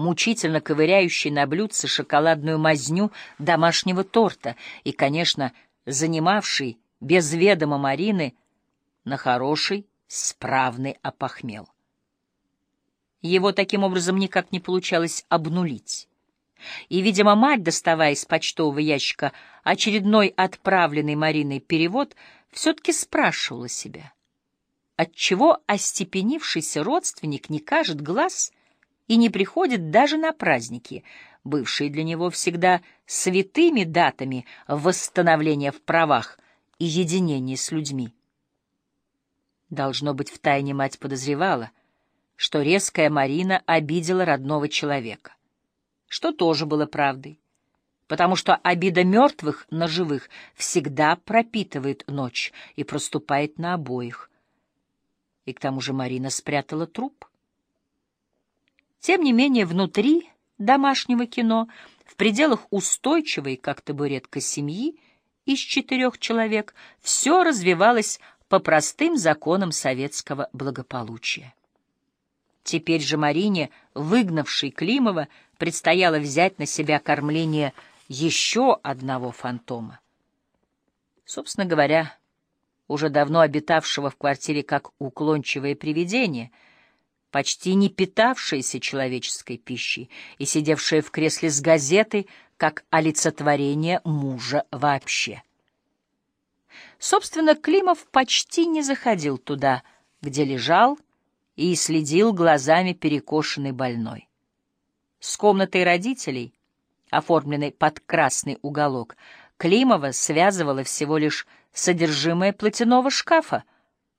мучительно ковыряющий на блюдце шоколадную мазню домашнего торта и, конечно, занимавший без ведома Марины на хороший, справный опохмел. Его таким образом никак не получалось обнулить. И, видимо, мать, доставая из почтового ящика очередной отправленный Мариной перевод, все-таки спрашивала себя, отчего остепенившийся родственник не кажет глаз и не приходит даже на праздники, бывшие для него всегда святыми датами восстановления в правах и единения с людьми. Должно быть, втайне мать подозревала, что резкая Марина обидела родного человека что тоже было правдой, потому что обида мертвых на живых всегда пропитывает ночь и проступает на обоих. И к тому же Марина спрятала труп. Тем не менее, внутри домашнего кино, в пределах устойчивой, как табуретка семьи, из четырех человек, все развивалось по простым законам советского благополучия. Теперь же Марине, выгнавшей Климова, предстояло взять на себя кормление еще одного фантома. Собственно говоря, уже давно обитавшего в квартире как уклончивое привидение, почти не питавшееся человеческой пищей и сидевшее в кресле с газетой как олицетворение мужа вообще. Собственно, Климов почти не заходил туда, где лежал, и следил глазами перекошенный больной. С комнатой родителей, оформленной под красный уголок, Климова связывала всего лишь содержимое платяного шкафа,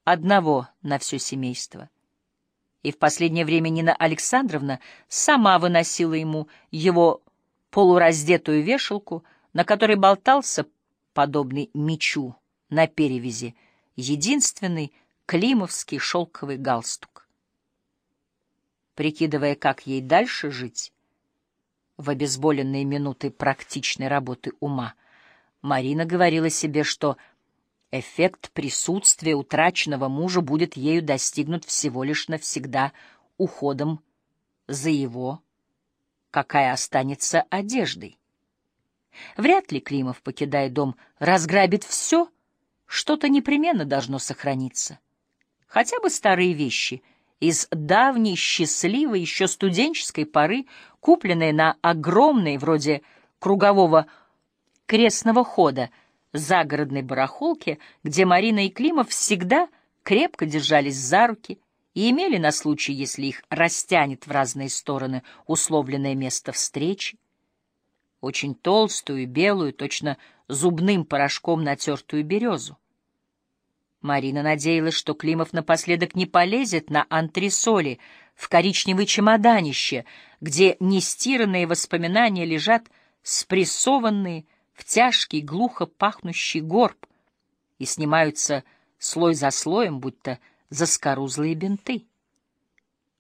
одного на все семейство. И в последнее время Нина Александровна сама выносила ему его полураздетую вешалку, на которой болтался, подобный мечу на перевязи, единственный климовский шелковый галстук прикидывая, как ей дальше жить. В обезболенные минуты практичной работы ума Марина говорила себе, что эффект присутствия утраченного мужа будет ею достигнут всего лишь навсегда уходом за его, какая останется одеждой. Вряд ли Климов, покидая дом, разграбит все, что-то непременно должно сохраниться. Хотя бы старые вещи — из давней счастливой еще студенческой поры, купленной на огромной, вроде кругового крестного хода, загородной барахолке, где Марина и Климов всегда крепко держались за руки и имели на случай, если их растянет в разные стороны условленное место встречи, очень толстую, белую, точно зубным порошком натертую березу. Марина надеялась, что Климов напоследок не полезет на антресоли в коричневый чемоданище, где нестиранные воспоминания лежат спрессованные в тяжкий, глухо пахнущий горб и снимаются слой за слоем, будто заскорузлые бинты.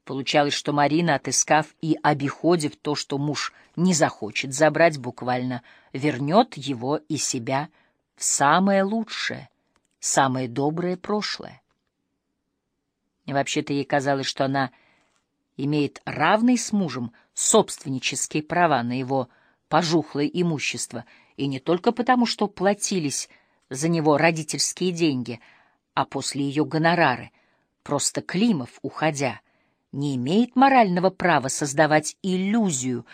Получалось, что Марина, отыскав и обиходив то, что муж не захочет забрать, буквально вернет его и себя в самое лучшее, самое доброе прошлое. И вообще-то ей казалось, что она имеет равные с мужем собственнические права на его пожухлое имущество, и не только потому, что платились за него родительские деньги, а после ее гонорары. Просто Климов, уходя, не имеет морального права создавать иллюзию